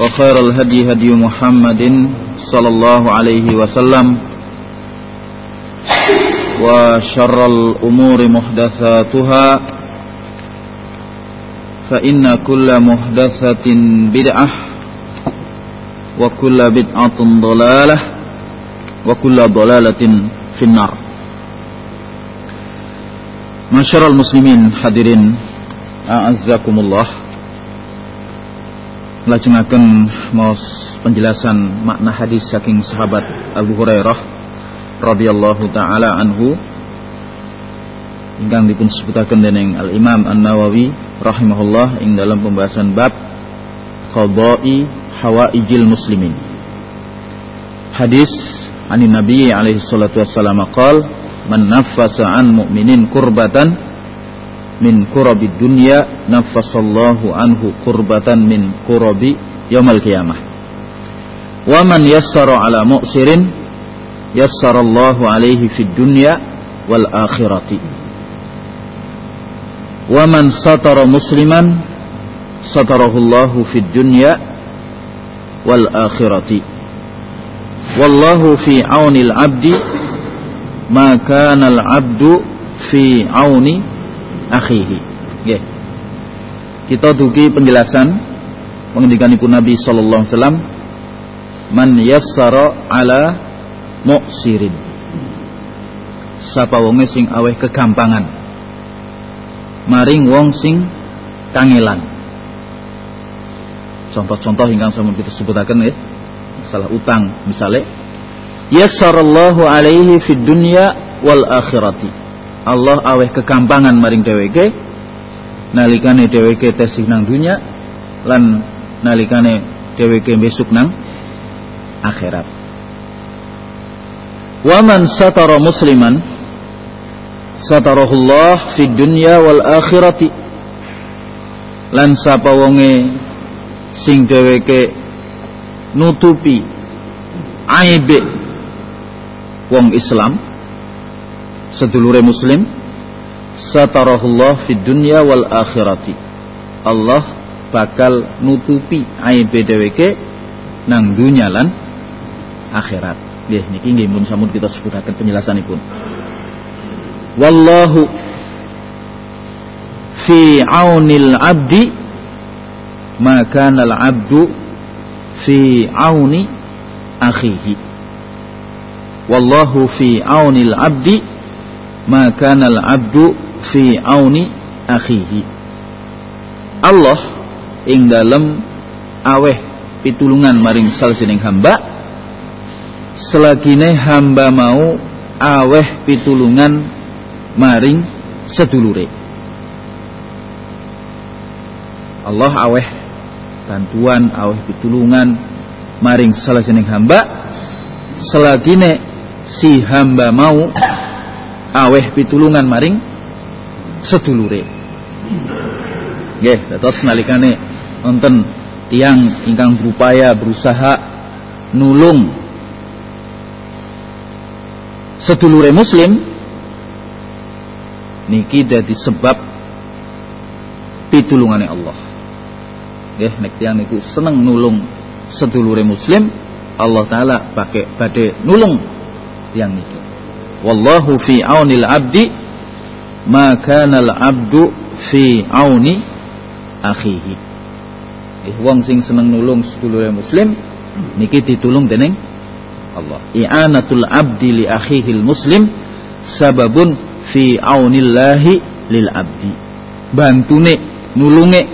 وخير الهدي هدي محمد صلى الله عليه وسلم وشر الأمور محدثاتها فإن كل محدثة بدعة وكل بدعة ضلالة وكل ضلالة في النار. المسلمين حاضرين أعزكم الله Lajengaken maos penjelasan makna hadis saking sahabat Abu Hurairah radhiyallahu taala anhu ingkang dipun sebutaken dening Al Imam An Nawawi rahimahullah ing dalam pembahasan bab qada'i hawaijil muslimin. Hadis ani Nabi alaihi salatu wassalam qol man naffasa an mu'minin kurbatan min kurabi dunya nafasallahu anhu kurbatan min kurabi yaumal qiyamah. Wa man yassara ala mu'sirin yassarallahu alaihi fid dunya wal akhirati. Wa man satara musliman satarahullahu fid dunya wal akhirati. Wallahu fi aunil abdi ma kana al abdu fi auni akhihi. Nggih. Kita dugi penjelasan pengendikanipun Nabi sallallahu alaihi wasallam man yassara ala muksirin. Sapa wonge sing aweh kegampangan. Maring wong sing kangelan. Contoh-contoh ingkang sampun kita sebutaken nggih. Masalah utang misalnya yassarallahu alaihi fid dunya wal akhirati Allah aweh kekampangan maring dheweke nalikane dheweke tesih nang dunya lan nalikane dheweke besok nang akhirat. Waman satara musliman satarahullah fid dunya wal akhirati. Lan sapa wonge sing dheweke nutupi aibe wong Islam sedulure muslim satarahullah fid dunya wal akhirati. Allah bakal nutupi aibe dheweke nang dunya lan akhirat. Nggih niki nggih mun sampun kita sebutaken penjelasanipun. Wallahu fi aunil abdi maka al abdu fi auni akhihi. Wallahu fi aunil abdi maka al abdu fi auni akhihi. Allah ing dalem aweh pitulungan maring salsining hamba selagine hamba mau aweh pitulungan maring sedulure. Allah aweh bantuan aweh pitulungan maring salah jeneng hamba selagine si hamba mau aweh pitulungan maring sedulure. Nggih terus nalikane wonten tiang ingkang berupaya berusaha nulung sedulure muslim niki dadi sebab pitulungane Allah. Nggih nek tiyang niku seneng nulung sedulure muslim Allah taala pakai badhe nulung yang niki wallahu fi aunil abdi maka nal abdu fi auni akhihi eh wong sing seneng nulung sedulure muslim niki ditulung dening Allah. I'anatul abdi li akhihil muslim sababun fi aunillahi lil abdi. Bantune nulunge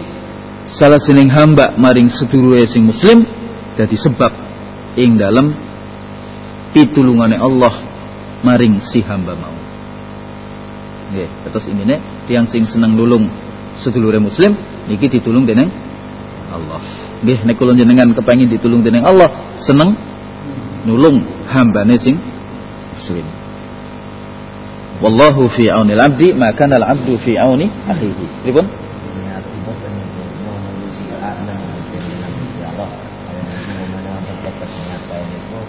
salah sining hamba maring sedulure sing muslim dadi sebab ing dalem pitulungane Allah maring si hamba mau. Nggih, terus ini tiang sing seneng nulung sedulure muslim niki ditulung dening Allah. Nggih nek kula jenengan kepengin ditulung dening Allah, seneng nulung hambane sing muslim wallahu fi aunil abdi maka al abdu fi auni akhihi pripun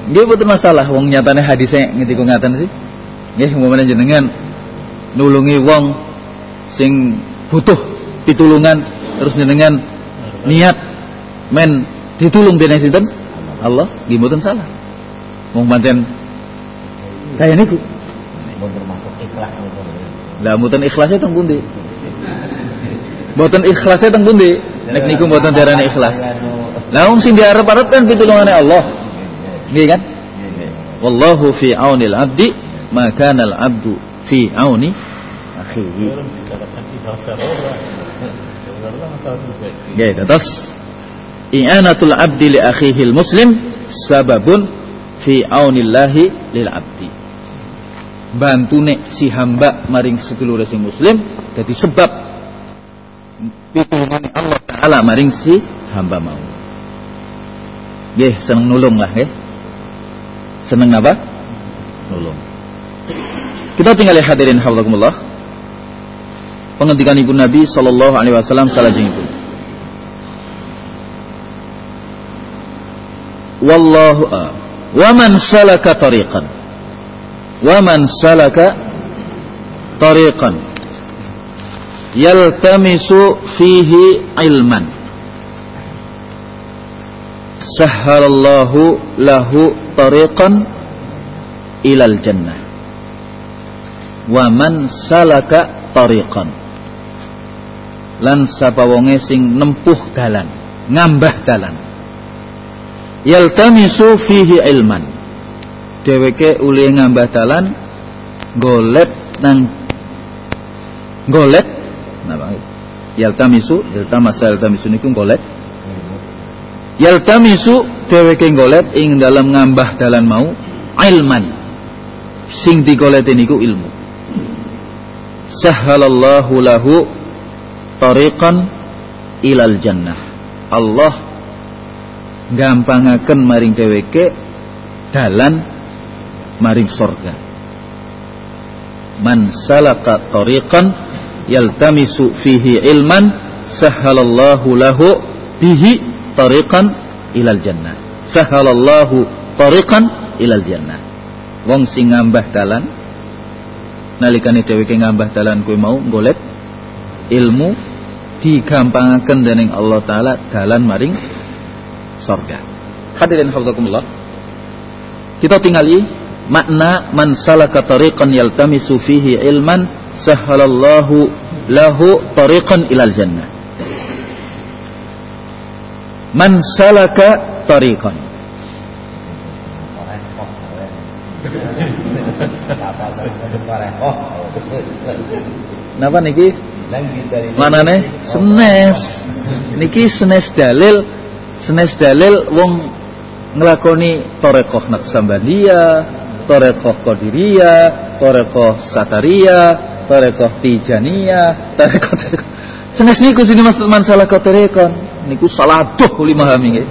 Nggih betul masalah wong nyatane hadisnya ngendika ngaten sih. Nggih umpamane jenengan nulungi wong sing butuh pitulungan terus jenengan niat men ditulung dening sinten? Allah, nggih mboten salah. Wong pancen kaya niku. Mun termasuk ikhlas niku. Lah mboten ikhlasnya teng pundi? Mboten ikhlasnya teng pundi? Nek niku mboten darane ikhlas. Lah wong sing diarep-arep kan pitulungane Allah. Nggih kan? Wallahu fi aunil abdi ma kana al abdu fi auni akhihi. Nggih, terus i'anatul abdi li akhihi muslim sababun fi aunillahi lil abdi. Bantune si hamba maring sedulur sing muslim jadi sebab pitulungan Allah taala maring si hamba mau. Nggih seneng nulung lah nggih senang apa? Nolong. Kita tinggal lihat hadirin hafizakumullah. Penghentikan ibu Nabi sallallahu alaihi wasallam salah ibu. Wallahu a. Wa man salaka tariqan. Wa man salaka tariqan yaltamisu fihi ilman sahhalallahu lahu tariqan ilal jannah wa man salaka tariqan lan sapa wonge sing nempuh dalan ngambah dalan yaltamisu fihi ilman dheweke uli ngambah dalan golet nang golet napa yaltamisu yaltamasa yaltamisu niku golet yaltamisu dheweke golet ing dalam ngambah dalan mau ilman. Sing digoleti niku ilmu. Sahhalallahu lahu tariqan ilal jannah. Allah gampangaken maring dheweke dalan maring sorga. Man salaka tariqan yaltamisu fihi ilman sahalallahu lahu bihi tariqan ilal jannah sahalallahu tariqan ilal jannah wong sing ngambah dalan nalikane dheweke ngambah dalan kuwi mau golek ilmu digampangaken dening Allah taala dalan maring sorga. Hadirin hafizakumullah. Kita tinggali makna man salaka tariqan yaltamisu fihi ilman sahalallahu lahu tariqan ilal jannah. Man salaka tariqan. Napa niki? Mana nih? Senes. Niki senes dalil senes dalil wong ngelakoni torekoh Naksambandia, torekoh Qadiriyah, torekoh Sataria, torekoh Tijaniyah, torekoh Senes niku sini mas masalah kotorekon niku salah tuh lima hami nggih.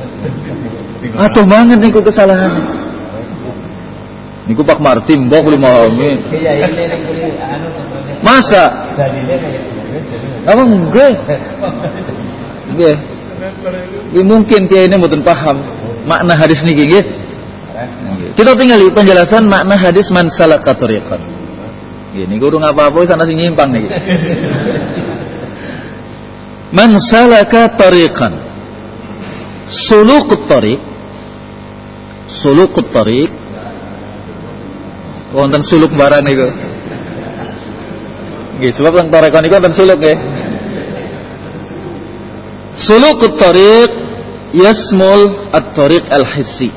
Atuh banget niku kesalahan. Niku Pak Martin mbok lima hami. Ini ning kuli contohnya. Masa? Gitu. Apa enggak? Nggih. Nggih mungkin dia ini mboten paham makna hadis niki nggih. Kita tinggal penjelasan makna hadis man salaka tariqan. Nggih niku urung apa-apa sana sing nyimpang niki. Man salaka tariqan. Sulukut tariq Sulukut tariq wonten suluk barang niku. Nggih, sebab teng tariqan niku wonten suluk nggih. Sulukut tariq yasmul at-tariq al-hissi.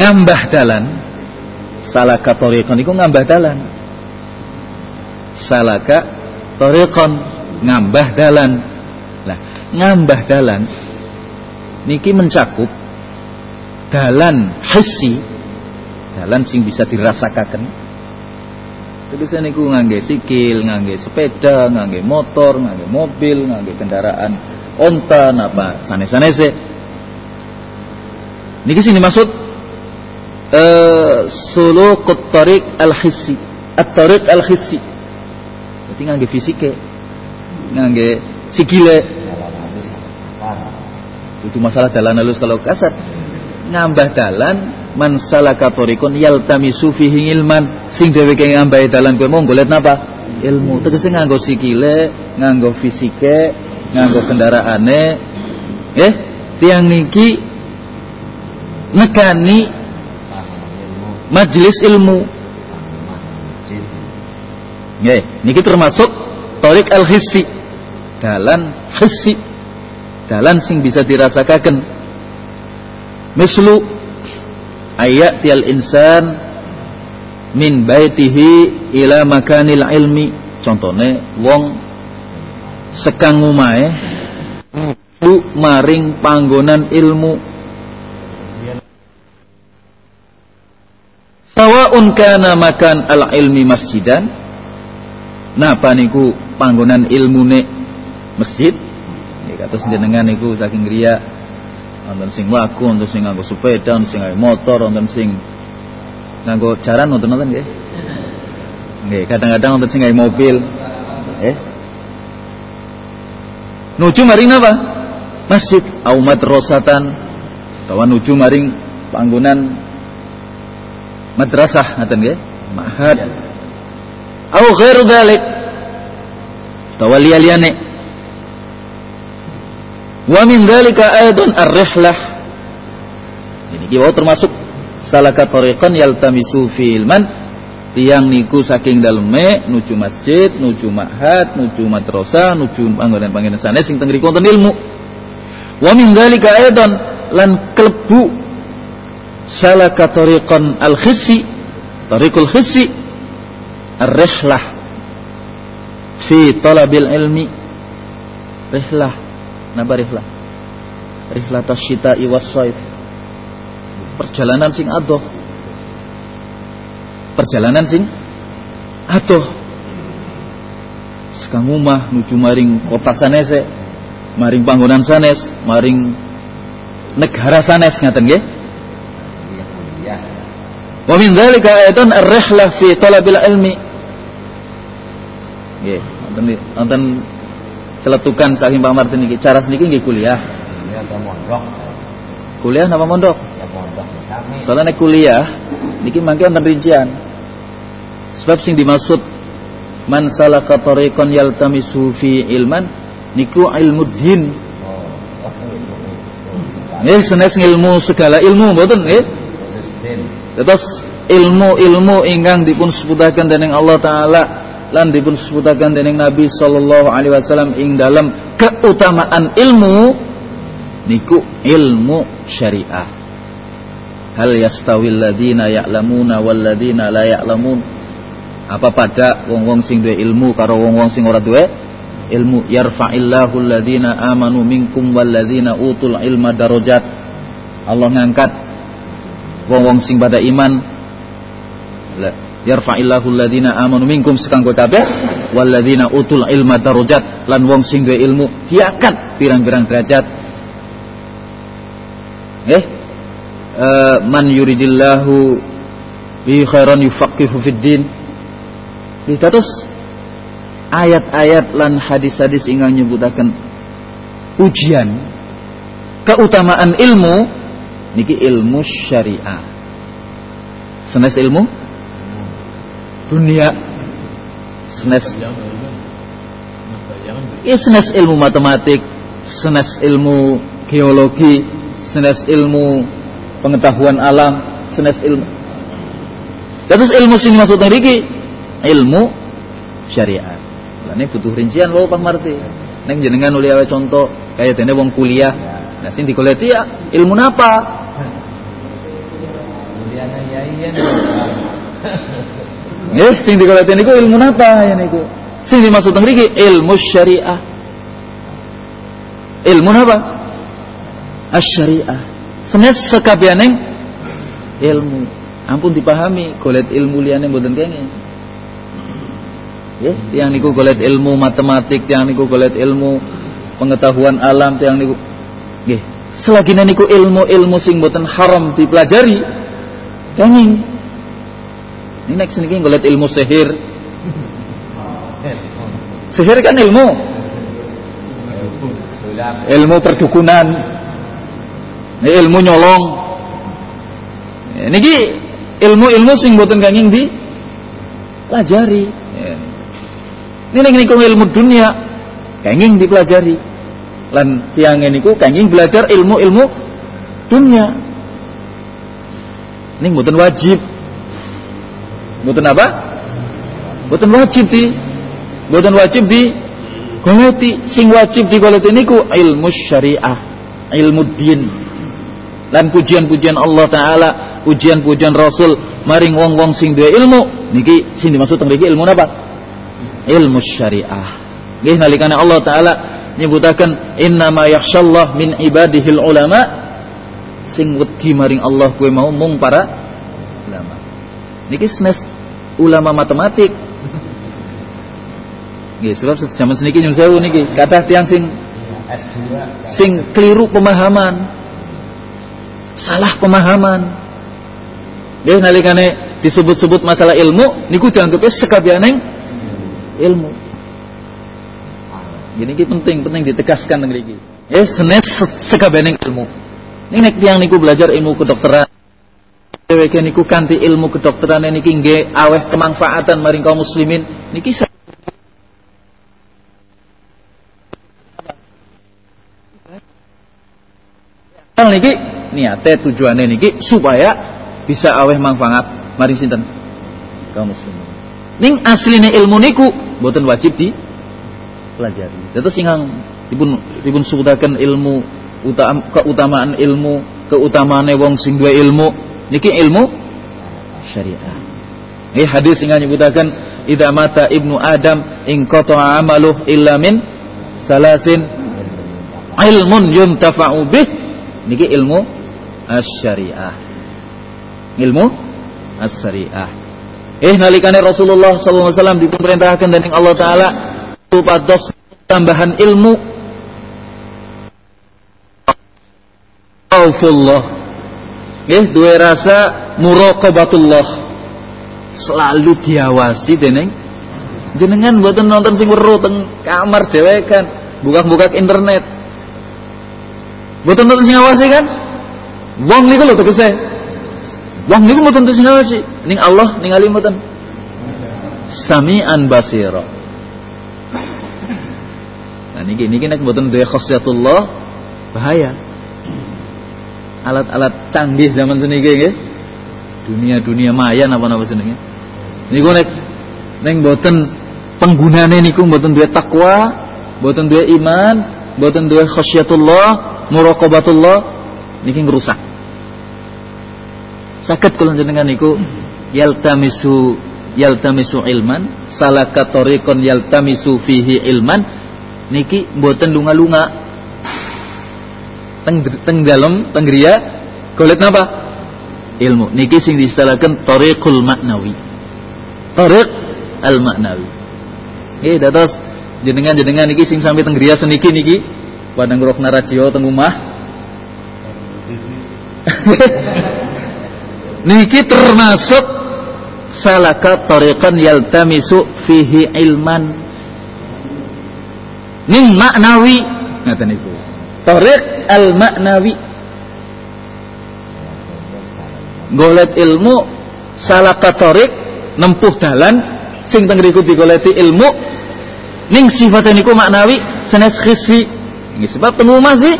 Ngambah dalan salaka tariqan niku ngambah dalan. Salaka tariqan ngambah dalan. Lah, ngambah dalan niki mencakup dalan hissi, dalan sing bisa dirasakaken. Terus niku ngangge sikil, ngangge sepeda, ngangge motor, ngangge mobil, ngangge kendaraan onta napa sanes-sanese. Niki sing dimaksud eh sulukut tariq al-hissi, at-tariq al-hissi. Berarti ngangge fisike, ngangge sikile. Itu masalah dalan halus kalau kasar. Ngambah dalan man salaka tariqun yaltamisu fihi ilman sing dheweke ngambahi dalan kowe mau golek napa? Ilmu. Tegese nganggo sikile, nganggo fisike, nganggo kendaraane. Eh, tiang niki nekani majelis ilmu. Nggih, niki termasuk tariq al-hissi. Dalan hissi. Dalan sing bisa dirasakaken. Mislu ayat tial insan min baitihi ila makanil ilmi. Contohnya wong sekang umahe bu maring panggonan ilmu. Sawaun kana makan al ilmi masjidan Napa niku panggonan ilmune masjid? Nggih kados jenengan niku saking griya wonten sing laku, wonten sing nganggo sepeda, wonten sing motor, wonten sing nganggo jaran wonten wonten nggih. Nggih, kadang-kadang wonten sing mobil. Eh. Nuju maring napa? Masjid au madrasatan utawa nuju maring panggonan madrasah ngaten nggih. Ma'had au ghairu dzalik tawaliyaliyane Wa min dzalika aidan ar-rihlah. Ini kiwa termasuk salaka tariqan yaltamisu fi ilman tiang niku saking dalme nuju masjid, nuju ma'had, nuju madrasah, nuju panggonan-panggonan sanes sing teng wonten ilmu. Wa min dzalika aidan lan kelebu salaka tariqan al-khissi, tariqul khissi ar-rihlah fi talabil ilmi. Rihlah Napa rihlah? Rihlah tasyita'i was-saif. Perjalanan sing adoh. Perjalanan sing adoh. Sekang umah nuju maring kota sanese, maring panggonan sanes, maring negara sanes ngaten nggih? Iya kuliah. Wa min dzalika aidan ar-rihlah fi talabil ilmi. Nggih, wonten wonten celetukan saking Pak Martin iki cara seniki nggih kuliah. Ini mondok. Kuliah napa mondok? Ya. Soalnya nek kuliah niki mangke wonten rincian. Sebab sing dimaksud man salaka tariqan yaltamisu fi ilman niku ilmu din. Oh. Nggih senes ilmu segala ilmu mboten nggih. Terus ilmu-ilmu ingkang dipun sebutaken dening Allah taala lan dipun sebutaken dening Nabi sallallahu alaihi wasallam ing dalam keutamaan ilmu niku ilmu syariah. Hal yastawil ladina ya'lamuna wal ladina la ya'lamun? Apa pada wong-wong sing duwe ilmu karo wong-wong sing ora duwe ilmu yarfa'illahu alladhina amanu minkum wal ladina utul ilma darajat Allah ngangkat wong-wong sing pada iman yarfa'illahu alladhina amanu minkum sekanggo kabeh. Walladzina utul ilma darajat lan wong sing duwe ilmu diangkat pirang-pirang derajat. Eh? Uh, man yuridillahu bi khairan yufaqihu fid din. Terus ayat-ayat lan hadis-hadis ingkang nyebutaken ujian keutamaan ilmu niki ilmu syariah. Senes ilmu dunia senes ya senes ilmu matematik senes ilmu geologi senes ilmu pengetahuan alam senes ilmu terus ilmu sini maksud niki ilmu syariat ini butuh rincian wae Pak Marti. Neng jenengan uli awe contoh kayak dene wong kuliah. Nah sing dikoleti ya ilmu yayan. Nggih, sing dikoleti niku ilmu napa ya niku? Sing dimaksud ngriki ilmu syariah. Ilmu napa? Asy-syariah. Senes sekabianeng ilmu. Ampun dipahami, golet ilmu liyane mboten kenging ya yang niku golet ilmu matematik yang niku golet ilmu pengetahuan alam yang niku nggih selagi niku ilmu-ilmu sing boten haram dipelajari kenging ini nek seniki golet ilmu sihir sihir kan ilmu ilmu perdukunan ilmu nyolong niki ilmu-ilmu sing boten kenging di pelajari ini niku ilmu dunia kenging dipelajari. Lan tiang niku kenging belajar ilmu-ilmu dunia. Ini mboten wajib. Mboten apa? Mboten wajib di mboten wajib di goleti sing wajib di goleti niku ilmu syariah, ilmu din. Lan pujian-pujian Allah taala, pujian-pujian Rasul maring wong-wong sing duwe ilmu niki sing dimaksud teng ilmu apa? ilmu syariah. Nggih nalikane Allah taala nyebutaken innama yakhsyallah min ibadihil ulama sing wedi maring Allah kuwi mau mung para. Niki senes ulama matematik. Nggih, sebab zaman seniki nyun sewu niki kata tiang sing S2 sing keliru pemahaman. Salah pemahaman. Nggih nalikane disebut-sebut masalah ilmu niku dianggapnya sekabianeng ilmu. Gini ki penting, penting ditegaskan negeri iki. Eh senes sekabening ilmu. Ini nek tiang niku belajar ilmu kedokteran. Dheweke niku kanthi ilmu kedokteran niki nggih aweh kemanfaatan maring kaum muslimin niki niki niate tujuannya niki supaya bisa aweh manfaat maring sinten kaum muslimin. Ning aslinya ilmu niku boten wajib di pelajari. Terus singang dipun dipun sebutaken ilmu utam, keutamaan ilmu, keutamaan wong sing duwe ilmu niki ilmu syariah. Ini hadis sing nyebutaken idza mata ibnu adam in qata'a amaluh illa min salasin ilmun yuntafa'u bih niki ilmu asy-syariah. Ilmu as-syariah. Eh nalikane Rasulullah sallallahu alaihi wasallam diperintahkan dening Allah taala supados tambahan ilmu Aufullah Eh dua rasa muraqabatullah selalu diawasi dening jenengan buatan nonton sing weruh teng kamar dhewe kan buka-buka internet buatan nonton sing awasi kan wong niku lho tegese Wong niku mboten sing ngawasi, ning Allah ningali mboten. Sami'an basira. Nah niki niki nek mboten duwe khasiatullah bahaya. Alat-alat canggih zaman seniki nggih. Dunia-dunia maya napa-napa jenenge. Niku nek ning mboten penggunane niku mboten duwe takwa, mboten duwe iman, mboten duwe khasiatullah, muraqabatullah niki ngrusak sakit kalau jenengan niku yaltamisu yaltamisu ilman salaka tariqon yaltamisu fihi ilman niki mboten lunga-lunga teng teng dalem teng griya Golek napa? Ilmu. Niki sing diistilahkan tariqul maknawi. Tariq al maknawi. Nggih dados jenengan-jenengan niki sing sampai teng griya seniki niki pada ngrokna radio teng omah. niki termasuk salaka tariqan yaltamisu fihi ilman. Ning maknawi ngaten niku. Tariq al maknawi golek ilmu salaka tariq nempuh dalan sing teng riku digoleti ilmu ning sifatnya niku maknawi senes khisi. Nggih sebab teng omah sih.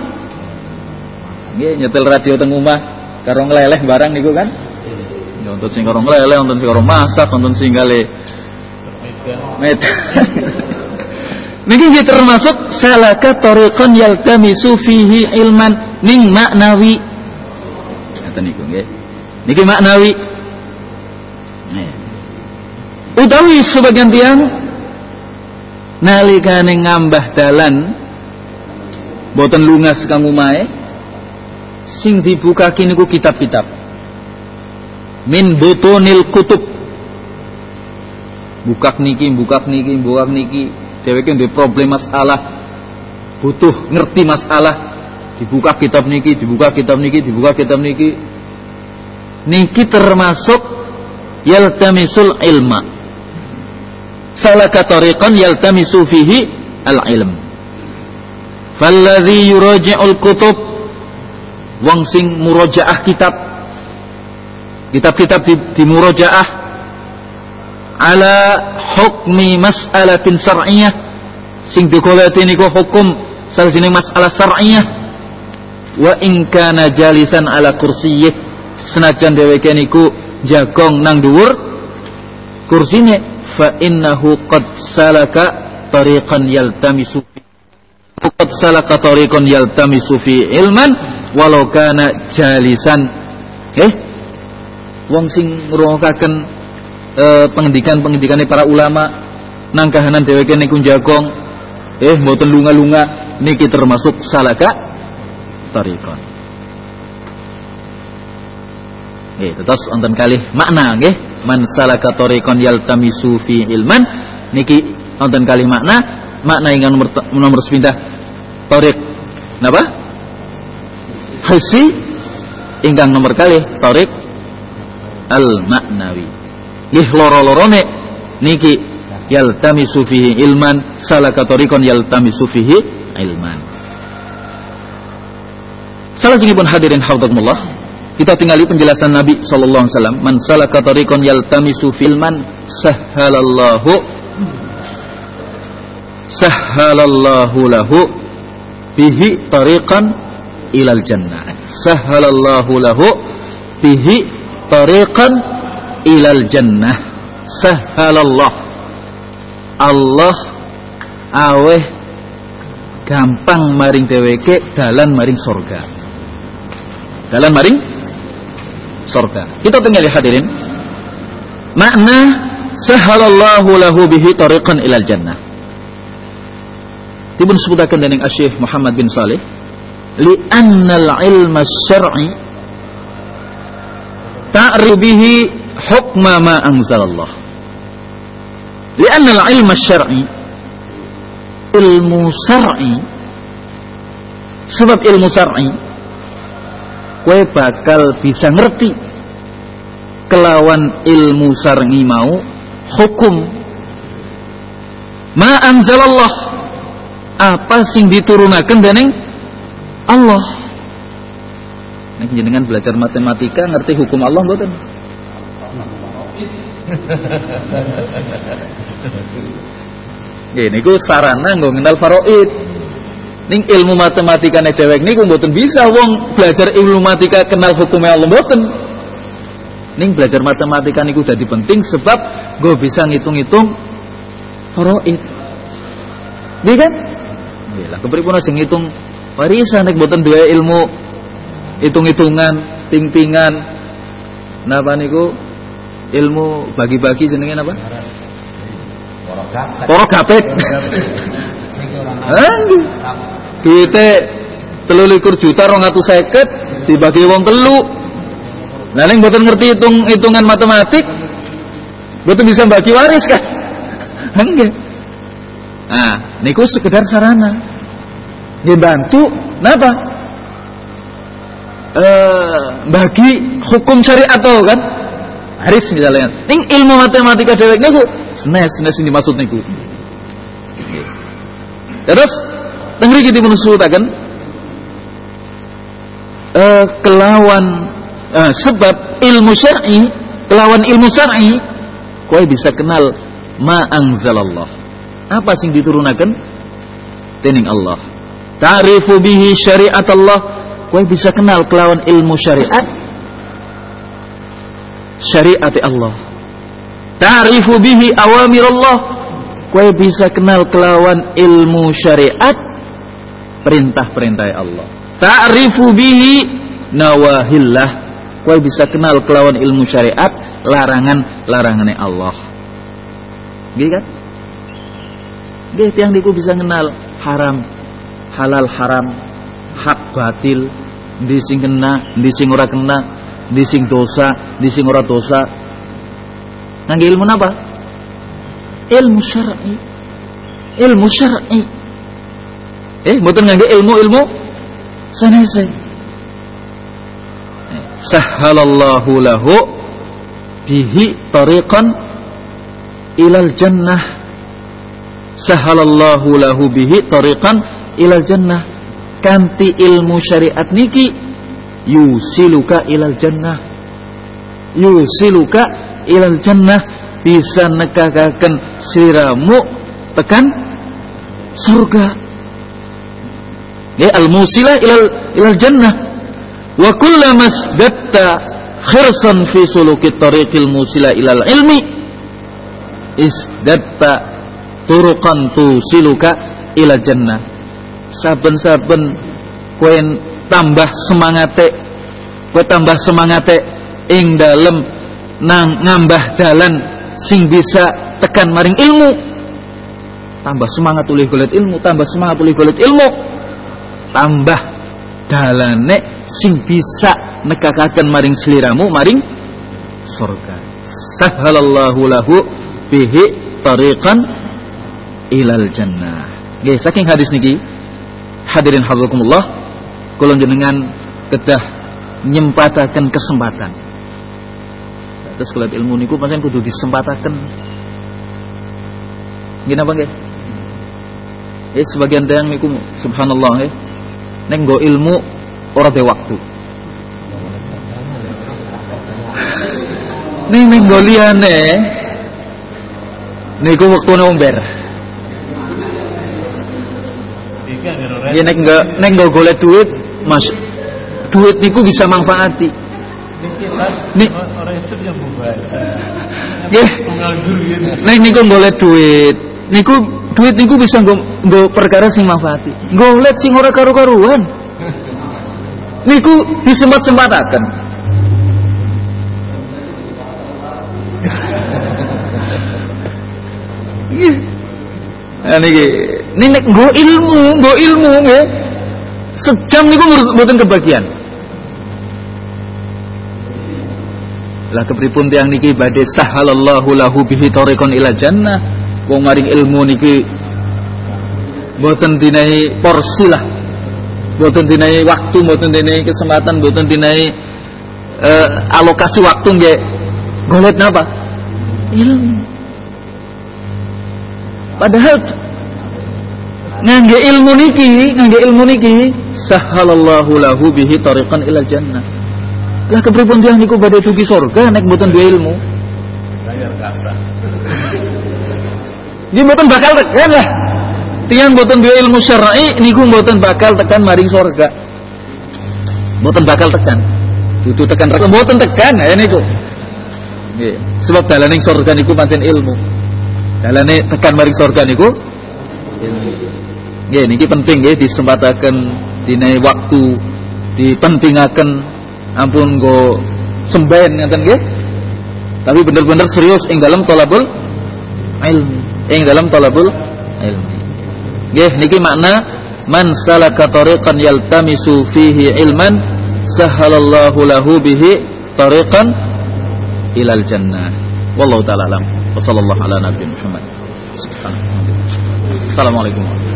Nggih nyetel radio teng omah karo ngleleh barang niku kan? Nonton sing karo ngleleh nonton sing karo masak nonton sing gale met Niki nggih termasuk salaka tariqan yaltamisu fihi ilman ning maknawi. Ngoten niku nggih. Niki maknawi. Utawi sebagian tiang nalikane ngambah dalan boten lungas kang umahe sing dibuka niku kitab-kitab min butunil kutub bukak niki bukak niki bukak niki dheweke duwe problem masalah butuh ngerti masalah. Dibuka kitab niki dibuka kitab niki dibuka kitab niki. Niki termasuk yaltamisul ilma. Salaka tariqan yaltamisu fihi al-ilm. Falladhi yuraji'ul kutub. Wong sing murojaah kitab. Kitab-kitab di, di murojaah ala hukmi mas'alatin syar'iyyah. Sing digoleti niku hukum salah masalah syar'iyyah. Wa in kana jalisan ala kursiyyih. Senajan dheweke niku jagong nang dhuwur kursine fa innahu qad salaka tariqan yaltamisu. Qad salaka tariqan yaltamisu fi ilman walau kana jalisan. Eh? Wong sing ngrungokaken pengendikan-pengendikane para ulama nang kahanan dheweke niku jagong eh mboten lunga-lunga niki termasuk salaka tariqan Nggih, terus wonten kalih makna nggih. Man salaka tariqan yaltamisu fi ilman niki wonten kalih makna. Makna ingkang nomor nomor sepindah tariq napa? Hissi ingkang nomor kalih tariq al maknawi. Nggih loro-lorone niki yaltamisu fihi ilman salaka tariqan yaltamisu fihi ilman. Salah pun hadirin haudhakumullah kita tinggali penjelasan Nabi sallallahu alaihi wasallam, "Man salaka tariqan yaltamisu filman sahhalallahu sahhalallahu lahu bihi tariqan ilal jannah." Sahhalallahu lahu bihi tariqan ilal jannah. Sahhalallah. Allah aweh gampang maring dheweke dalan maring surga. Dalan maring surga. Kita tinggal hadirin. Makna sahalallahu lahu bihi tariqan ilal jannah. Dibun sebutakan dengan Asyik Muhammad bin Saleh. Li'annal ilma syar'i ta'ri bihi hukma ma anzalallah. Li'annal ilma syar'i ilmu syar'i sebab ilmu syar'i kue bakal bisa ngerti kelawan ilmu sarngi mau hukum ma anzalallah apa sing diturunakan dening Allah Nek jenengan belajar matematika ngerti hukum Allah mboten? Gini, ku sarana nggak ngenal faraid. Ning ilmu matematika nih cewek niku mboten bisa wong belajar ilmu matematika kenal hukumnya Allah mboten. Ning belajar matematika niku jadi penting sebab gue bisa ngitung-ngitung faraid. Nggih kan? Lah kepripun aja ngitung warisan nek mboten duwe ilmu hitung-hitungan, ting-tingan. Napa niku ilmu bagi-bagi gapet. Porok gapet. kita telulikur juta atu seket dibagi wong telu. Nah ini mboten ngerti hitung hitungan matematik mboten bisa bagi waris kan enggak. Nah niku sekedar sarana. Dia bantu. Napa? Eh bagi hukum syariat tuh kan haris misalnya. Ning ilmu matematika dewek niku senes senes ini maksud niku. Terus tengri kita menusutakan eh, kelawan eh, sebab ilmu syar'i kelawan ilmu syar'i kowe bisa kenal ma anzalallah. Apa sing diturunakan dening Allah. Ta'rifu bihi syariat Allah kowe bisa kenal kelawan ilmu syariat syariat Allah. Ta'rifu bihi awamir Allah kowe bisa kenal kelawan ilmu syariat perintah-perintah Allah. Ta'rifu bihi nawahillah. Kowe bisa kenal kelawan ilmu syariat larangan-larangannya Allah. Gitu kan? Gih tiang diku bisa kenal haram halal haram hak batil di sing kena di sing ora kena di sing dosa di sing ora dosa. Ilmu apa ilmu syar'i. Ilmu syar'i. Eh mboten ngangge ilmu-ilmu sanese sahhalallahu lahu bihi tariqan ilal jannah. Sahhalallahu lahu bihi tariqan ilal jannah. Kanti ilmu syariat niki yusiluka ilal jannah. Yusiluka ilal jannah. Bisa nekakaken siramu tekan surga. Ya al musilah ilal ilal jannah. Wa kullama datta khirsan fi suluki tariqil musila ilal ilmi. Isdatta turuqan tusiluka ila jannah. Saben-saben kowe tambah semangate kowe tambah semangate ing dalem nang ngambah dalan sing bisa tekan maring ilmu. Tambah semangat tulih golek ilmu tambah semangat tulih golek ilmu. Tambah dalane sing bisa nekakaken maring seliramu maring surga. Sahhalallahu lahu bihi tariqan ilal jannah. Nggih saking hadis niki hadirin hadrakumullah kula jenengan kedah nyempataken kesempatan terus kalau ilmu niku pancen kudu disempataken nggih napa nggih Ya sebagian tayang niku subhanallah ya. Nek nggo ilmu ora de waktu. Ning ning nggo liyane niku wektune umber. Ya nek nggo nek nggo golek duit, Mas. Duit niku bisa manfaati. Nih. Ya. Gitu. Nek niku golek duit, niku duit niku bisa nggo perkara sing manfaati. Golek sing ora karu-karuan. Niku disempat-sempataken. Iya. Nah niki, nek nggo ilmu, nggo ilmu nggih. Sejam niku mboten kebagian. Lah kepripun tiang niki badhe sahalallahu lahu bihi tariqan ila jannah. Wong maring ilmu niki mboten dinahi porsi lah. Mboten dinahi waktu, mboten dinahi kesempatan, mboten dinahi eh, alokasi waktu nggih. Golek napa? Ilmu. Padahal ngangge ilmu niki, ngangge ilmu niki sahalallahu lahu bihi tariqan ila jannah. Lah kepripun tiyang niku badhe dugi surga nek mboten duwe ilmu? Bayar kasa. Nggih mboten bakal tekan lah. Tiyang mboten duwe ilmu syar'i niku mboten bakal tekan maring surga. Mboten bakal tekan. Dudu tekan neraka mboten tekan ya niku. Nggih, sebab dalane surga niku pancen ilmu. Dalane tekan maring surga niku ilmu. Nggih niki penting nggih disempataken dinai waktu dipentingaken ampun go sembahan ngeten nggih. Tapi bener-bener serius ing dalam talabul ilmi ing dalam talabul ilmi. Nggih niki makna man salaka tariqan yaltamisu fihi ilman sahalallahu lahu bihi tariqan ilal jannah. Wallahu taala alam. Wa sallallahu ala nabi Muhammad. Assalamualaikum. warahmatullahi